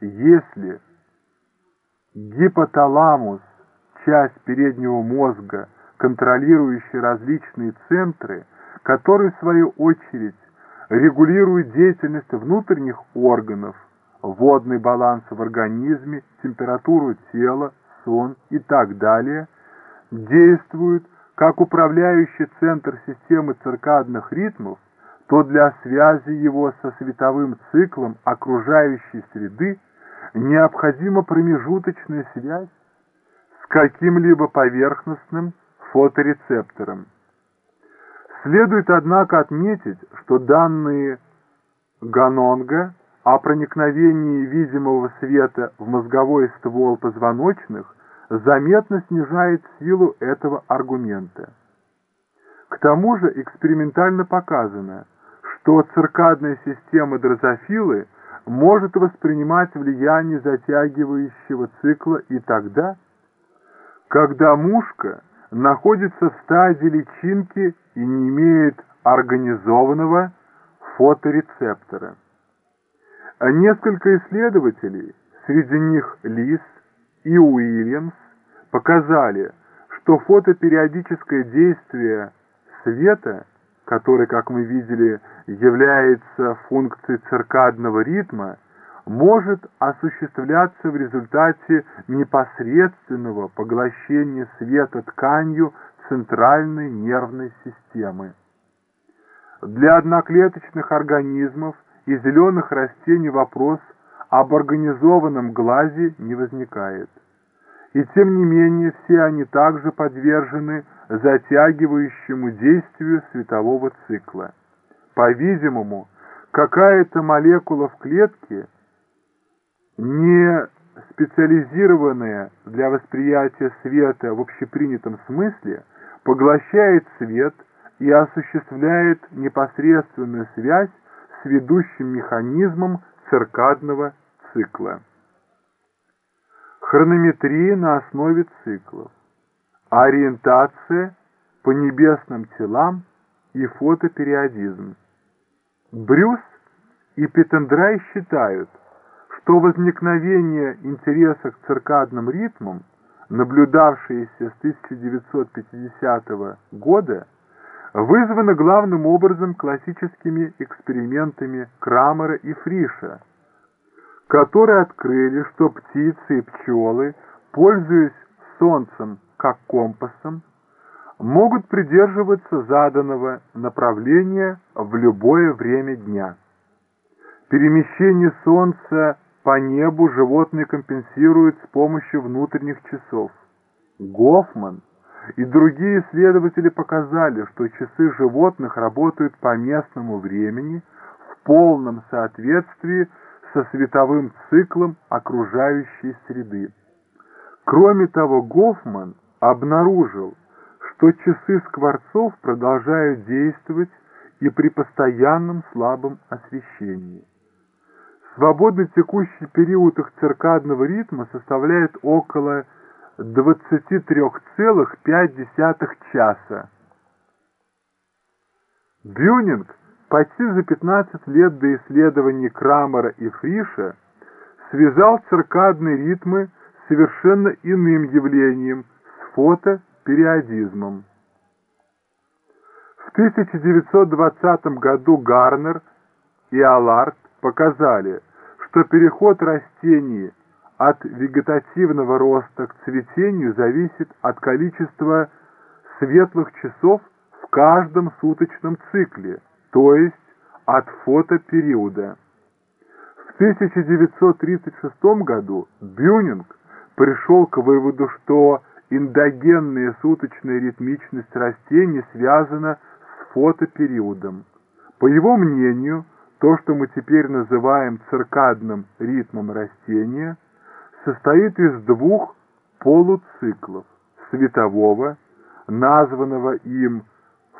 Если гипоталамус, часть переднего мозга, контролирующий различные центры, которые в свою очередь регулируют деятельность внутренних органов, водный баланс в организме, температуру тела, сон и так далее, действуют как управляющий центр системы циркадных ритмов, то для связи его со световым циклом окружающей среды необходима промежуточная связь с каким-либо поверхностным фоторецептором. Следует, однако, отметить, что данные Ганонга о проникновении видимого света в мозговой ствол позвоночных заметно снижает силу этого аргумента. К тому же экспериментально показано, что циркадная система дрозофилы может воспринимать влияние затягивающего цикла и тогда, когда мушка находится в стадии личинки и не имеет организованного фоторецептора. Несколько исследователей, среди них Лис и Уильямс, показали, что фотопериодическое действие света, который, как мы видели, является функцией циркадного ритма, может осуществляться в результате непосредственного поглощения света тканью центральной нервной системы. Для одноклеточных организмов и зеленых растений вопрос об организованном глазе не возникает. И тем не менее все они также подвержены затягивающему действию светового цикла. По-видимому, какая-то молекула в клетке, не специализированная для восприятия света в общепринятом смысле, поглощает свет и осуществляет непосредственную связь с ведущим механизмом циркадного цикла. Хронометрия на основе циклов, ориентация по небесным телам и фотопериодизм. Брюс и Петтендрай считают, что возникновение интереса к циркадным ритмам, наблюдавшееся с 1950 года, вызвано главным образом классическими экспериментами Крамера и Фриша, которые открыли, что птицы и пчелы, пользуясь солнцем как компасом, могут придерживаться заданного направления в любое время дня. Перемещение Солнца по небу животные компенсируют с помощью внутренних часов. Гофман и другие исследователи показали, что часы животных работают по местному времени в полном соответствии со световым циклом окружающей среды. Кроме того, Гофман обнаружил, что часы скворцов продолжают действовать и при постоянном слабом освещении. Свободно текущий период их циркадного ритма составляет около 23,5 часа. Бюнинг почти за 15 лет до исследований Крамера и Фриша связал циркадные ритмы с совершенно иным явлением – с фото периодизмом. В 1920 году Гарнер и Аллард показали, что переход растений от вегетативного роста к цветению зависит от количества светлых часов в каждом суточном цикле, то есть от фотопериода. В 1936 году Бюнинг пришел к выводу, что эндогенная суточная ритмичность растений связана с фотопериодом. По его мнению, то, что мы теперь называем циркадным ритмом растения, состоит из двух полуциклов – светового, названного им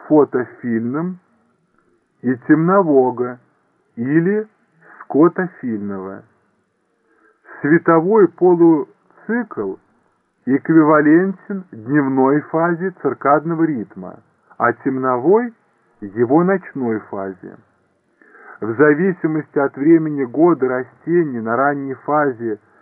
фотофильным, и темнового или скотофильного. Световой полуцикл – эквивалентен дневной фазе циркадного ритма, а темновой – его ночной фазе. В зависимости от времени года растений на ранней фазе